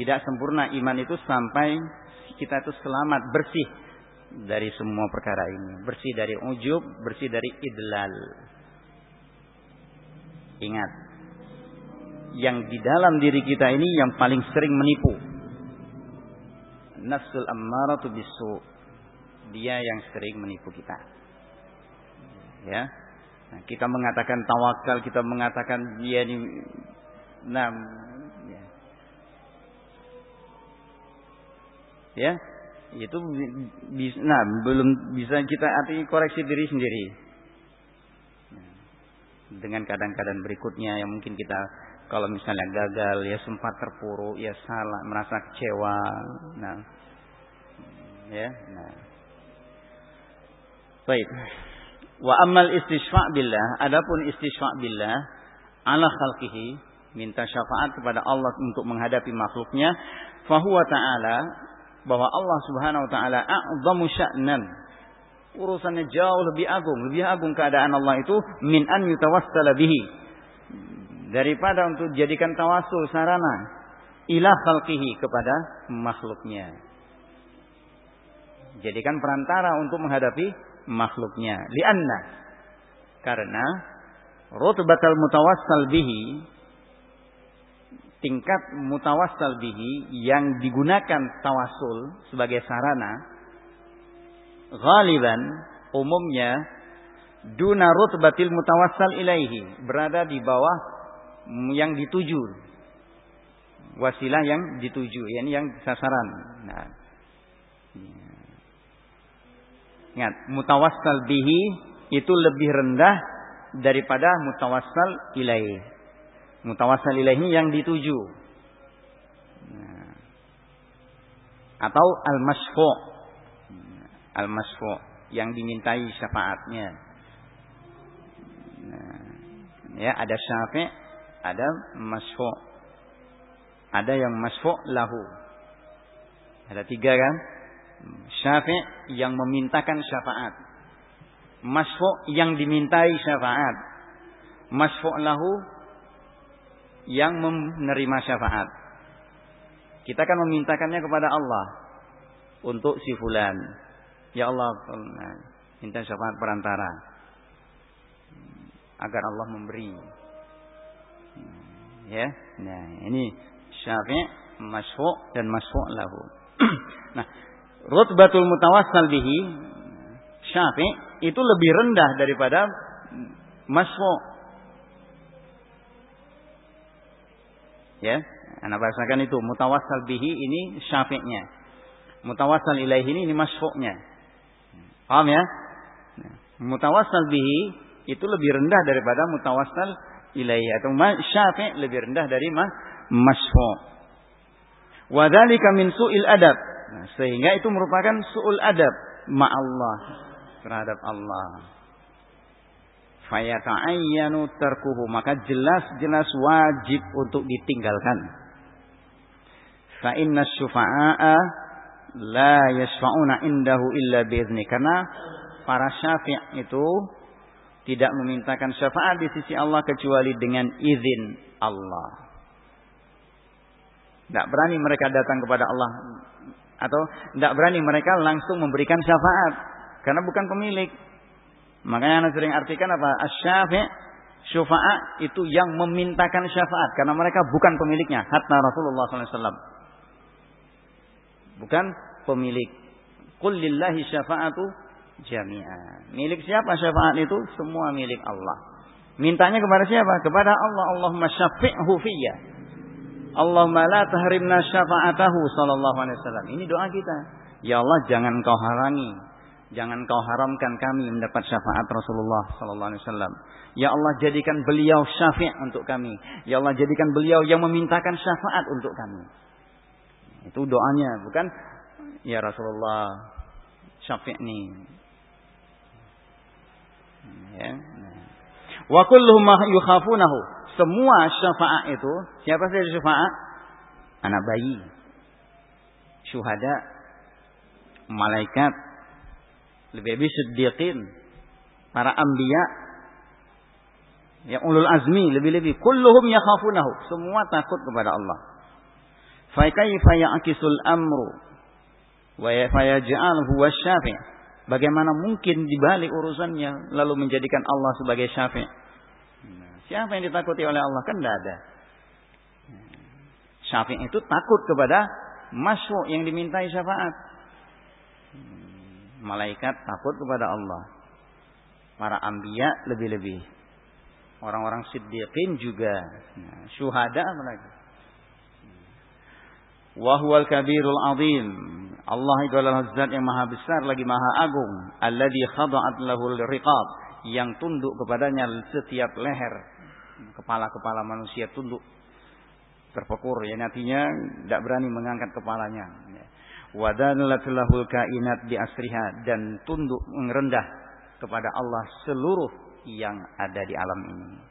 Tidak sempurna iman itu sampai kita itu selamat, bersih dari semua perkara ini. Bersih dari ujub, bersih dari idlal. Ingat, yang di dalam diri kita ini yang paling sering menipu. Nafsul ammaratu bisu. Dia yang sering menipu kita. Ya. Nah, kita mengatakan tawakal, kita mengatakan dia ini nah ya. ya itu nah belum bisa kita arti koreksi diri sendiri dengan keadaan-keadaan berikutnya yang mungkin kita kalau misalnya gagal ya sempat terpuruk ya salah merasa kecewa nah ya nah baik wa amal istisfa billah adapun istisfa billah ala khalqihi minta syafaat kepada Allah untuk menghadapi makhluknya fahuwa ta'ala bahwa Allah Subhanahu wa taala a'zamu sya'nan. Urusannya jauh lebih agung, lebih agung keadaan Allah itu min an yutawassala bihi. Daripada untuk jadikan tawasul sarana ila khalqihi kepada makhluknya. Jadikan perantara untuk menghadapi makhluknya. Lianna karena rutbatal mutawassal bihi tingkat mutawassal bihi yang digunakan tawasul sebagai sarana ghaliban umumnya duna rutbatil mutawassal ilaihi berada di bawah yang dituju wasilah yang dituju yani yang sasaran nah ingat mutawassal bihi itu lebih rendah daripada mutawassal ilaihi Mutawassal ilaihi yang dituju. Nah. Atau al-masfu' al-masfu' yang dimintai syafaatnya. Nah, ya, ada syafi', ada masfu'. Ada yang masfu' lahu. Ada tiga kan? Syafi' yang memintakan syafaat. Masfu' yang dimintai syafaat. Masfu' lahu yang menerima syafaat. Kita akan memintakannya kepada Allah untuk si fulan. Ya Allah, minta syafaat perantara agar Allah memberi Ya. Nah, ini syafi' masyfu' dan masyfu' lahu. (clears throat) nah, rutbatul mutawassal bihi syafi' itu lebih rendah daripada masyfu'. Ya, anak bahasakan itu mutawassal bihi ini syafi'nya. Mutawassal ilaihi ini, ini masyfu'nya. Paham ya? Nah, mutawassal bihi itu lebih rendah daripada mutawassal ilaihi atau syafi' lebih rendah dari ma masyfu'. Wadzalika min su'il adab. Nah, sehingga itu merupakan su'ul adab ma Allah terhadap Allah. Fayata'ayyanu tarkuhu maka jelas-jelas wajib untuk ditinggalkan. Fa inna syufa'a la yashfa'una indahu illa biizni karena para syafi' itu tidak memintakan syafaat di sisi Allah kecuali dengan izin Allah. Tidak berani mereka datang kepada Allah atau tidak berani mereka langsung memberikan syafaat karena bukan pemilik. Makanya anak sering artikan apa? Asy-syafi' syufa'a itu yang memintakan syafaat karena mereka bukan pemiliknya. Hatta Rasulullah SAW. Bukan pemilik. Qul lillahi syafa'atu jami'a. Milik siapa syafaat itu? Semua milik Allah. Mintanya kepada siapa? Kepada Allah. Allahumma syafi'hu fiyya. Allahumma la tahrimna syafa'atahu sallallahu alaihi wasallam. Ini doa kita. Ya Allah, jangan kau halangi, jangan kau haramkan kami mendapat syafaat Rasulullah sallallahu alaihi wasallam. Ya Allah, jadikan beliau syafi' untuk kami. Ya Allah, jadikan beliau yang memintakan syafaat untuk kami. Itu doanya, bukan ya Rasulullah syafi'ni. Ya. Wa kulluhum yukhafunahu. Semua syafaat itu, siapa saja syafaat? Anak bayi, syuhada, malaikat, lebih-lebih siddiqin, para anbiya, yang ulul azmi, lebih-lebih kulluhum yakhafunahu. Semua takut kepada Allah. Fa kaifa ya'kisul amru wa fayaj'aluhu wasyafi'. Bagaimana mungkin dibalik urusannya lalu menjadikan Allah sebagai syafi'? Siapa yang ditakuti oleh Allah? Kan tidak ada. Syafi' itu takut kepada masuk yang dimintai syafaat. Malaikat takut kepada Allah. Para ambiya lebih-lebih. Orang-orang siddiqin juga. Nah, syuhada apalagi. Wahwal kabirul azim. Allah itu adalah zat yang maha besar lagi maha agung. Alladhi khada'at lahul riqab. Yang tunduk kepadanya setiap leher. Kepala-kepala manusia tunduk. Terpekur. Ya nantinya tidak berani mengangkat kepalanya. Wadanlat lahul kainat di asriha. Dan tunduk merendah kepada Allah seluruh yang ada di alam ini.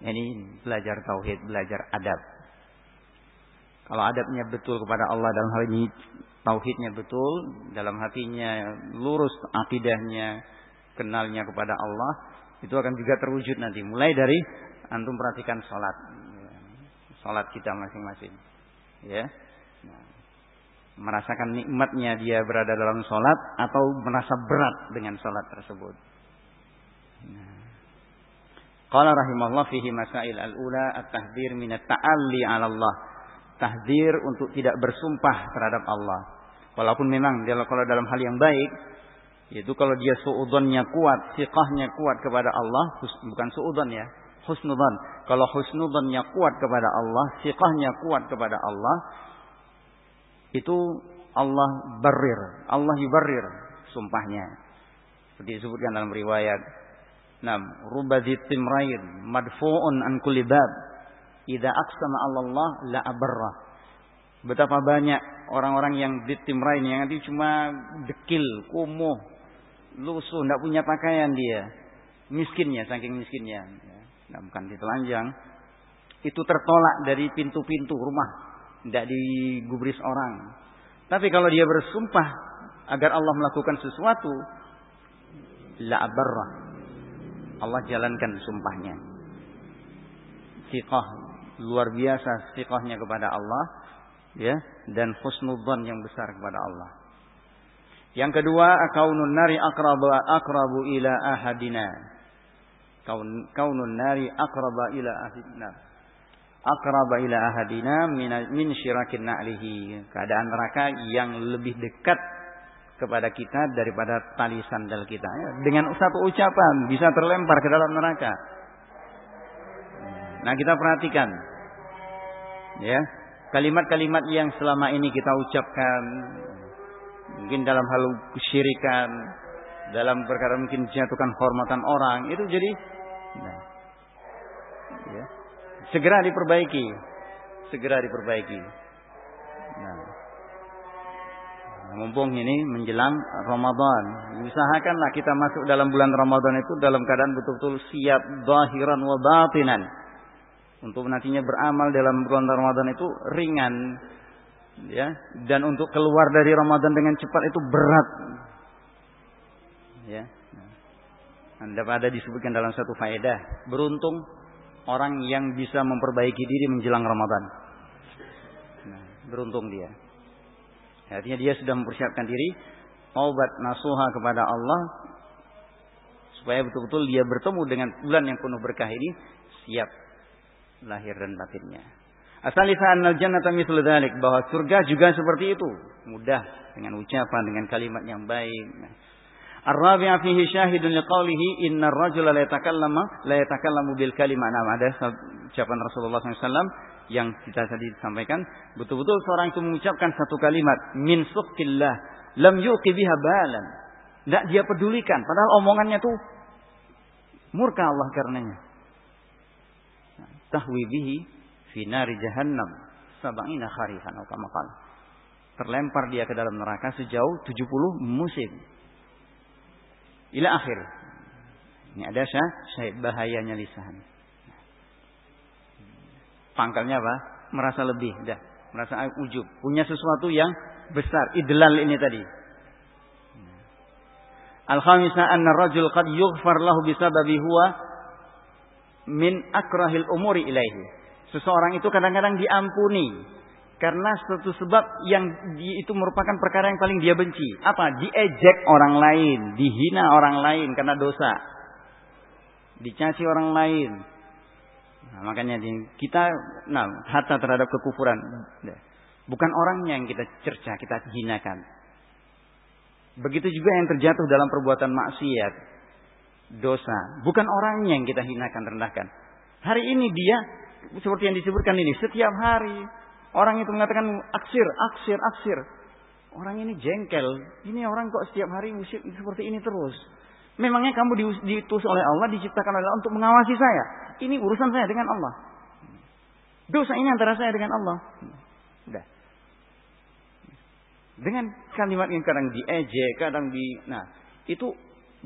Ini belajar tauhid, belajar adab. Kalau adabnya betul kepada Allah dalam hal ini tauhidnya betul, dalam hatinya lurus akidahnya, kenalnya kepada Allah, itu akan juga terwujud nanti. Mulai dari antum perhatikan salat. Salat kita masing-masing. Ya. Nah, merasakan nikmatnya dia berada dalam salat atau merasa berat dengan salat tersebut. Nah, Qala rahimahullah fihi masail al-ula at-tahdhir min at-ta'alli 'ala Allah. Tahdir untuk tidak bersumpah terhadap Allah. Walaupun memang dia kalau dalam hal yang baik, yaitu kalau dia suudzonnya kuat, siqahnya kuat kepada Allah, bukan suudzon ya, husnudzon. Kalau husnudzonnya kuat kepada Allah, siqahnya kuat kepada Allah, itu Allah barir, Allah yubarir sumpahnya. Seperti disebutkan dalam riwayat Nam, rubadhi timrain madfu'un an kulli bab. Idza aqsama Allah la abarra. Betapa banyak orang-orang yang di timrain yang nanti cuma dekil, kumuh, lusuh, tidak punya pakaian dia. Miskinnya, saking miskinnya. Nah, bukan ditelanjang. Itu tertolak dari pintu-pintu rumah. Tidak digubris orang. Tapi kalau dia bersumpah agar Allah melakukan sesuatu, la abarra Allah jalankan sumpahnya. Siqah luar biasa siqahnya kepada Allah ya dan husnudzan yang besar kepada Allah. Yang kedua, akaunun nari akrabu akrabu ila ahadina. kaun kaunun nari aqraba ila ahlina aqraba ila ahadina min, min syirakin na'lihi keadaan neraka yang lebih dekat kepada kita daripada tali sandal kita ya, dengan satu ucapan bisa terlempar ke dalam neraka. Nah kita perhatikan. Ya kalimat-kalimat yang selama ini kita ucapkan mungkin dalam hal kesyirikan dalam perkara mungkin jatuhkan hormatan orang itu jadi nah, ya, segera diperbaiki segera diperbaiki. Nah, mumpung ini menjelang Ramadan. Usahakanlah kita masuk dalam bulan Ramadan itu dalam keadaan betul-betul siap zahiran wa batinan. Untuk nantinya beramal dalam bulan Ramadan itu ringan ya. Dan untuk keluar dari Ramadan dengan cepat itu berat. Ya. Anda pada disebutkan dalam satu faedah. Beruntung orang yang bisa memperbaiki diri menjelang Ramadan. Nah, beruntung dia artinya dia sudah mempersiapkan diri obat nasuha kepada Allah supaya betul-betul dia bertemu dengan bulan yang penuh berkah ini siap lahir dan batinnya. Asalisa annal jannata mithlu dzalik bahwa surga juga seperti itu, mudah dengan ucapan dengan kalimat yang baik. Ar-rabi'a fihi syahidun liqaulihi innar rajula la yatakallama la yatakallamu bil kalimah. Nah, ada ucapan Rasulullah SAW yang kita tadi sampaikan, betul-betul seorang itu mengucapkan satu kalimat min suqillah lam yuqi biha balan. Tidak dia pedulikan, padahal omongannya itu murka Allah karenanya tahwi bihi fi nari jahannam sab'ina kharifan atau Terlempar dia ke dalam neraka sejauh 70 musim. Ila akhir. Ini ada syahid bahayanya lisan. Pangkalnya apa? Merasa lebih, dah. Merasa ujub. Punya sesuatu yang besar. Idlal ini tadi. Al-khamisah anna rajul qad yughfar lahu bisababi huwa min akrahil umuri ilaihi. Seseorang itu kadang-kadang diampuni karena satu sebab yang itu merupakan perkara yang paling dia benci. Apa? Diejek orang lain, dihina orang lain karena dosa. Dicaci orang lain. Nah, makanya kita nah hatta terhadap kekufuran. Bukan orangnya yang kita cerca, kita hinakan. Begitu juga yang terjatuh dalam perbuatan maksiat dosa. Bukan orangnya yang kita hinakan, rendahkan. Hari ini dia, seperti yang disebutkan ini, setiap hari. Orang itu mengatakan aksir, aksir, aksir. Orang ini jengkel. Ini orang kok setiap hari musik seperti ini terus. Memangnya kamu diutus oleh Allah, diciptakan oleh Allah untuk mengawasi saya. Ini urusan saya dengan Allah. Dosa ini antara saya dengan Allah. Udah. Dengan kalimat yang kadang diejek, kadang di, nah itu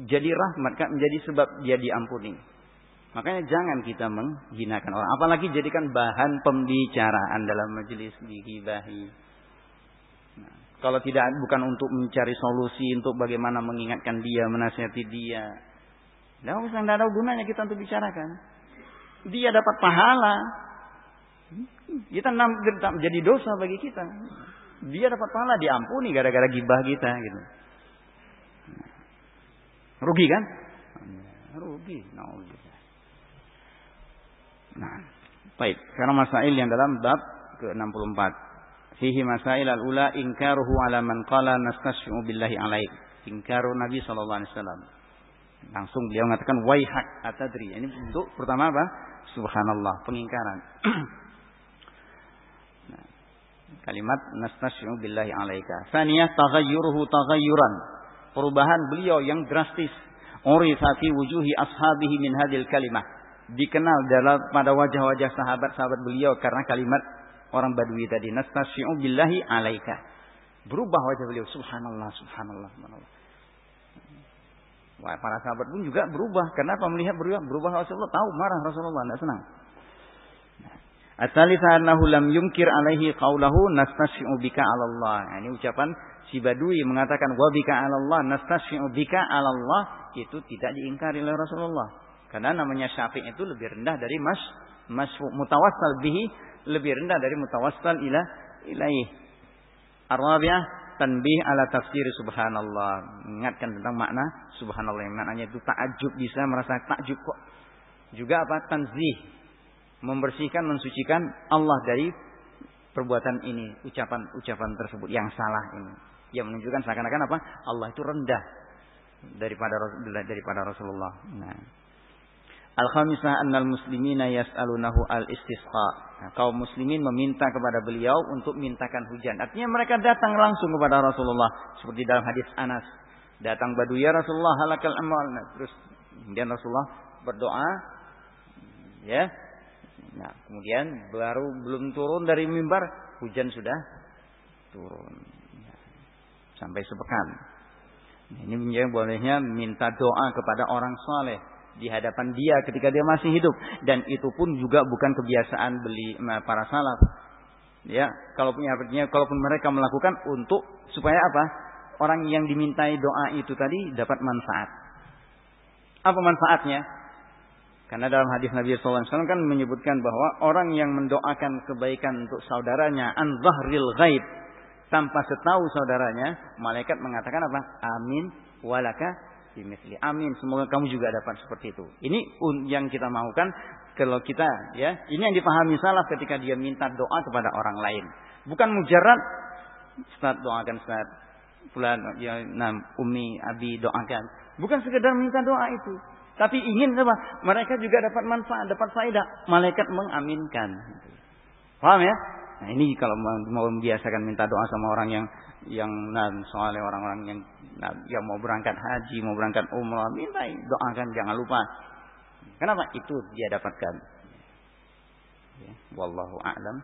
jadi rahmat, kan menjadi sebab dia diampuni. Makanya jangan kita menghinakan orang, apalagi jadikan bahan pembicaraan dalam majelis digibahi. Nah, kalau tidak bukan untuk mencari solusi untuk bagaimana mengingatkan dia, menasihati dia. Tidak usah, tidak ada gunanya kita untuk bicarakan. Dia dapat pahala. Kita jadi dosa bagi kita. Dia dapat pahala diampuni gara-gara gibah kita gitu. Rugi kan? Rugi. Nah, baik. Sekarang masail yang dalam bab ke-64. Fihi masail al-ula inkaruhu ala man qala nastasyu billahi alaik. Ingkaru Nabi sallallahu alaihi wasallam. Langsung beliau mengatakan waihak atadri. Ini bentuk pertama apa? Subhanallah, pengingkaran. (clears throat) nah, kalimat nastasyu billahi alaika. Saniyah taghayyuruhu taghayyuran perubahan beliau yang drastis. Urifa fi wujuhi ashabihi min hadil kalimah. Dikenal dalam pada wajah-wajah sahabat-sahabat beliau karena kalimat orang Badui tadi. Nastasyi'u billahi alaika. Berubah wajah beliau. Subhanallah, subhanallah, subhanallah. Para sahabat pun juga berubah. Kenapa melihat berubah? Berubah Rasulullah tahu marah Rasulullah tidak senang. Asalisa annahu lam yungkir alaihi qawlahu nastasyi'u bika 'ala Allah. Nah, ini ucapan si Badui mengatakan wabika Allah nastasyi'u bika Allah itu tidak diingkari oleh Rasulullah. Karena namanya syafi' itu lebih rendah dari mas mas mutawassal bihi lebih rendah dari mutawassal ila ilaih. Arabiah tanbih ala tafsir subhanallah. Mengingatkan tentang makna subhanallah yang maknanya itu takjub bisa merasa takjub kok juga apa? Tanzih. Membersihkan, mensucikan Allah dari perbuatan ini, ucapan-ucapan tersebut yang salah ini. Yang menunjukkan seakan-akan apa? Allah itu rendah daripada daripada Rasulullah. Nah. Al-khamisah annal muslimina yas'alunahu al-istisqa. Nah, kaum muslimin meminta kepada beliau untuk mintakan hujan. Artinya mereka datang langsung kepada Rasulullah seperti dalam hadis Anas. Datang badu ya Rasulullah halakal amal. Nah, terus kemudian Rasulullah berdoa ya. Nah, kemudian baru belum turun dari mimbar, hujan sudah turun. Sampai sepekan. Nah, ini menjadi bolehnya minta doa kepada orang soleh di hadapan dia ketika dia masih hidup. Dan itu pun juga bukan kebiasaan beli para salaf. Ya kalaupun artinya kalaupun mereka melakukan untuk supaya apa? Orang yang dimintai doa itu tadi dapat manfaat. Apa manfaatnya? Karena dalam hadis Nabi SAW kan menyebutkan bahwa orang yang mendoakan kebaikan untuk saudaranya an zahril ghaib tanpa setahu saudaranya malaikat mengatakan apa? Amin walaka bimithli. Amin. Semoga kamu juga dapat seperti itu. Ini yang kita maukan kalau kita ya, ini yang dipahami salah ketika dia minta doa kepada orang lain. Bukan mujarab Ustaz doakan Ustaz. Fulan ya nam umi abi doakan. Bukan sekedar minta doa itu. Tapi ingin apa? Mereka juga dapat manfaat, dapat faedah. Malaikat mengaminkan. Paham ya? Nah ini kalau mau membiasakan minta doa sama orang yang yang nan soalnya orang-orang yang nah, yang mau berangkat haji, mau berangkat umrah, minta doakan jangan lupa. Kenapa? Itu dia dapatkan. Ya, wallahu a'lam.